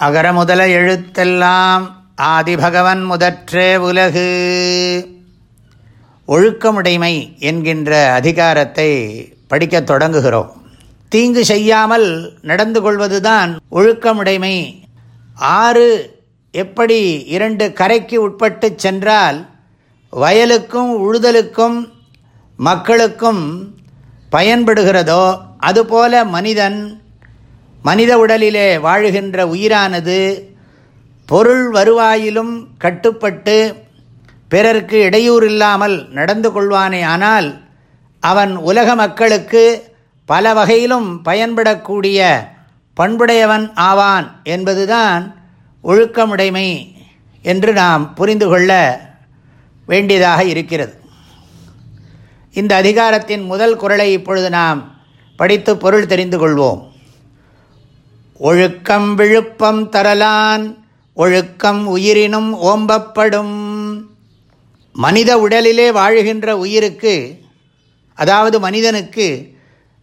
அகர முதல எழுத்தெல்லாம் ஆதிபகவன் முதற்றே உலகு. ஒழுக்கமுடைமை என்கின்ற அதிகாரத்தை படிக்கத் தொடங்குகிறோம். தீங்கு செய்யாமல் நடந்து கொள்வதுதான் ஒழுக்கமுடைமை. ஆறு எப்படி இரண்டு கரைக்கு உட்பட்டு சென்றால் வயலுக்கும் உழுதலுக்கும் மக்களுக்கும் பயன்படுகிறதோ அதுபோல மனிதன் மனித உடலிலே வாழுகின்ற உயிரானது பொருள் வருவாயிலும் கட்டுப்பட்டு பிறர்க்கு இடையூறு இல்லாமல் நடந்து கொள்வானே ஆனால் அவன் உலக மக்களுக்கு பல வகையிலும் பயன்படக்கூடிய பண்புடையவன் ஆவான் என்பதுதான் ஒழுக்கமுடைமை என்று நாம் புரிந்து கொள்ள வேண்டியதாக இருக்கிறது. இந்த அதிகாரத்தின் முதல் குரலை இப்பொழுது நாம் படித்து பொருள் தெரிந்து கொள்வோம். ஒழுக்கம் விழுப்பம் தரலான் ஒழுக்கம் உயிரினும் ஓம்பப்படும். மனித உடலிலே வாழுகின்ற உயிருக்கு அதாவது மனிதனுக்கு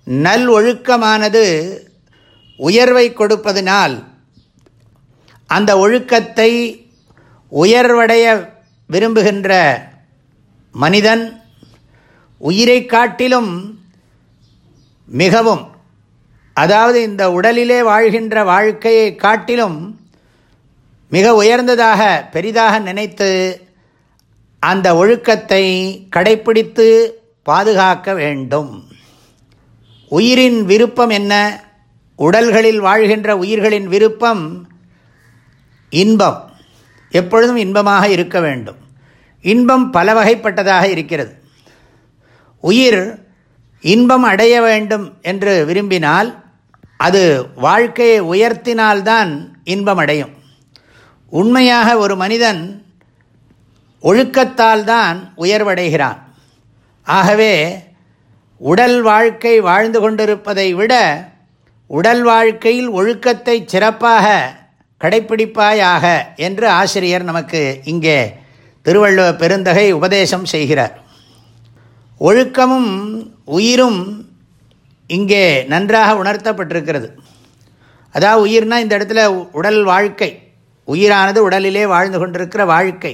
நல் ஒழுக்கமானது உயர்வை கொடுப்பதனால் அந்த ஒழுக்கத்தை உயர்வடைய விரும்புகின்ற மனிதன் உயிரை காட்டிலும் மிகவும் அதாவது இந்த உடலிலே வாழ்கின்ற வாழ்க்கையை காட்டிலும் மிக உயர்ந்ததாக பெரிதாக நினைத்து அந்த ஒழுக்கத்தை கடைப்பிடித்து பாதுகாக்க வேண்டும். உயிரின் விருப்பம் என்ன? உடல்களில் வாழ்கின்ற உயிர்களின் விருப்பம் இன்பம். எப்பொழுதும் இன்பமாக இருக்க வேண்டும். இன்பம் பல வகைப்பட்டதாக இருக்கிறது. உயிர் இன்பம் அடைய வேண்டும் என்று விரும்பினால் அது வாழ்க்கையை உயர்த்தினால்தான் இன்பம் அடையும் உண்மையாக ஒரு மனிதன் ஒழுக்கத்தால் தான் உயர்வடைகிறான். ஆகவே உடல் வாழ்க்கை வாழ்ந்து கொண்டிருப்பதை விட உடல் வாழ்க்கையில் ஒழுக்கத்தை சிறப்பாக கடைப்பிடிப்பாயாக என்று ஆசிரியர் நமக்கு இங்கே திருவள்ளுவ பெருந்தகை உபதேசம் செய்கிறார். ஒழுக்கமும் உயிரும் இங்கே நன்றாக உணர்த்தப்பட்டிருக்கிறது. அதாவது உயிர்னால் இந்த இடத்துல உடல் வாழ்க்கை. உயிரானது உடலிலே வாழ்ந்து கொண்டிருக்கிற வாழ்க்கை.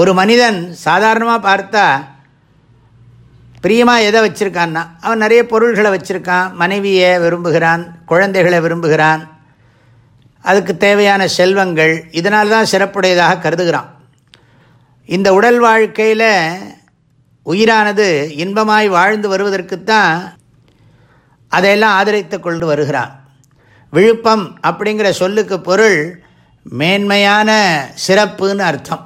ஒரு மனிதன் சாதாரணமாக பார்த்தா பிரியமாக எதை வச்சுருக்கான்னா அவன் நிறைய பொருள்களை வச்சுருக்கான். மனைவியை விரும்புகிறான் குழந்தைகளை விரும்புகிறான். அதுக்கு தேவையான செல்வங்கள் இதனால் தான் சிறப்புடையதாக கருதுகிறான். இந்த உடல் வாழ்க்கையில் உயிரானது இன்பமாய் வாழ்ந்து வருவதற்குத்தான் அதையெல்லாம் ஆதரித்து கொண்டு வருகிறான். விழுப்பம் அப்படிங்கிற சொல்லுக்கு பொருள் மேன்மையான சிறப்புன்னு அர்த்தம்.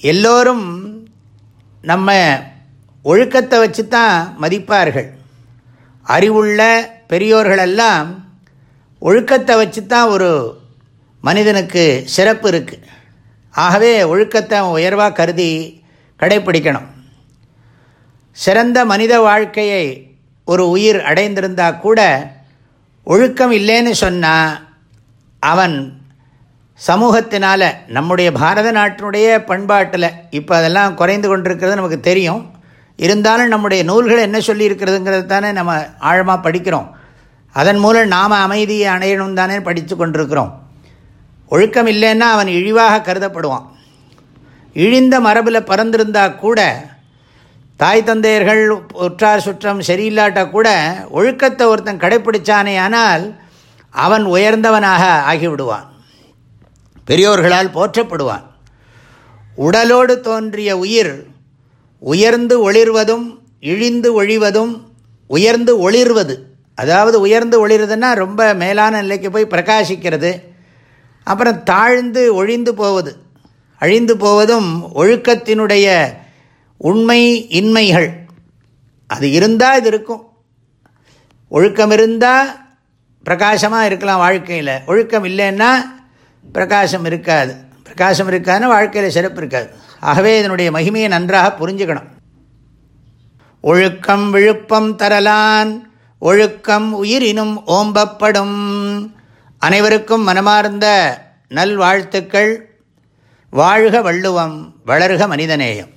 எல்லோரும் நம்ம ஒழுக்கத்தை வச்சு தான் மதிப்பார்கள். அறிவுள்ள பெரியோர்களெல்லாம் ஒழுக்கத்தை வச்சு தான் ஒரு மனிதனுக்கு சிறப்பு இருக்குது ஆகவே ஒழுக்கத்தை உயர்வாக கருதி கடைப்பிடிக்கணும். சிறந்த மனித வாழ்க்கையை ஒரு உயிர் அடைந்திருந்தால் கூட ஒழுக்கம் இல்லைன்னு சொன்னால் அவன் சமூகத்தினால் நம்முடைய பாரத நாட்டினுடைய பண்பாட்டில் இப்போ அதெல்லாம் குறைந்து கொண்டிருக்கிறது நமக்கு தெரியும். இருந்தாலும் நம்முடைய நூல்கள் என்ன சொல்லியிருக்கிறதுங்கிறது தானே நம்ம ஆழமாக படிக்கிறோம். அதன் மூலம் நாம் அமைதியை அணையணும் தானே படித்து கொண்டிருக்கிறோம். ஒழுக்கம் இல்லைன்னா அவன் இழிவாக கருதப்படுவான். இழிந்த மரபில் பறந்திருந்தால் கூட தாய் தந்தையர்கள் உற்றார் சுற்றம் சரியில்லாட்ட கூட ஒழுக்கத்தை ஒருத்தன் கடைப்பிடிச்சானே ஆனால் அவன் உயர்ந்தவனாக ஆகிவிடுவான். பெரியோர்களால் போற்றப்படுவான். உடலோடு தோன்றிய உயிர் உயர்ந்து ஒளிர்வதும் இழிந்து ஒழிவதும் உயர்ந்து ஒளிர்வது. அதாவது உயர்ந்து ஒளிர்றதுன்னா ரொம்ப மேலான நிலைக்கு போய் பிரகாசிக்கிறது. அப்புறம் தாழ்ந்து ஒழிந்து போவது. அழிந்து போவதும் ஒழுக்கத்தினுடைய உண்மை இன்மைகள். அது இருந்தால் இது இருக்கும். ஒழுக்கம் இருந்தால் பிரகாசமாக இருக்கலாம் வாழ்க்கையில். ஒழுக்கம் இல்லைன்னா பிரகாசம் இருக்காது. பிரகாசம் இருக்காதுன்னா வாழ்க்கையில் சிறப்பு இருக்காது. ஆகவே இதனுடைய மகிமையை நன்றாக புரிஞ்சுக்கணும். ஒழுக்கம் விழுப்பம் தரலான் ஒழுக்கம் உயிரினும் ஓம்பப்படும். அனைவருக்கும் மனமார்ந்த நல்வாழ்த்துக்கள். வாழ்க வள்ளுவம் வளர்க மனிதநேயம்.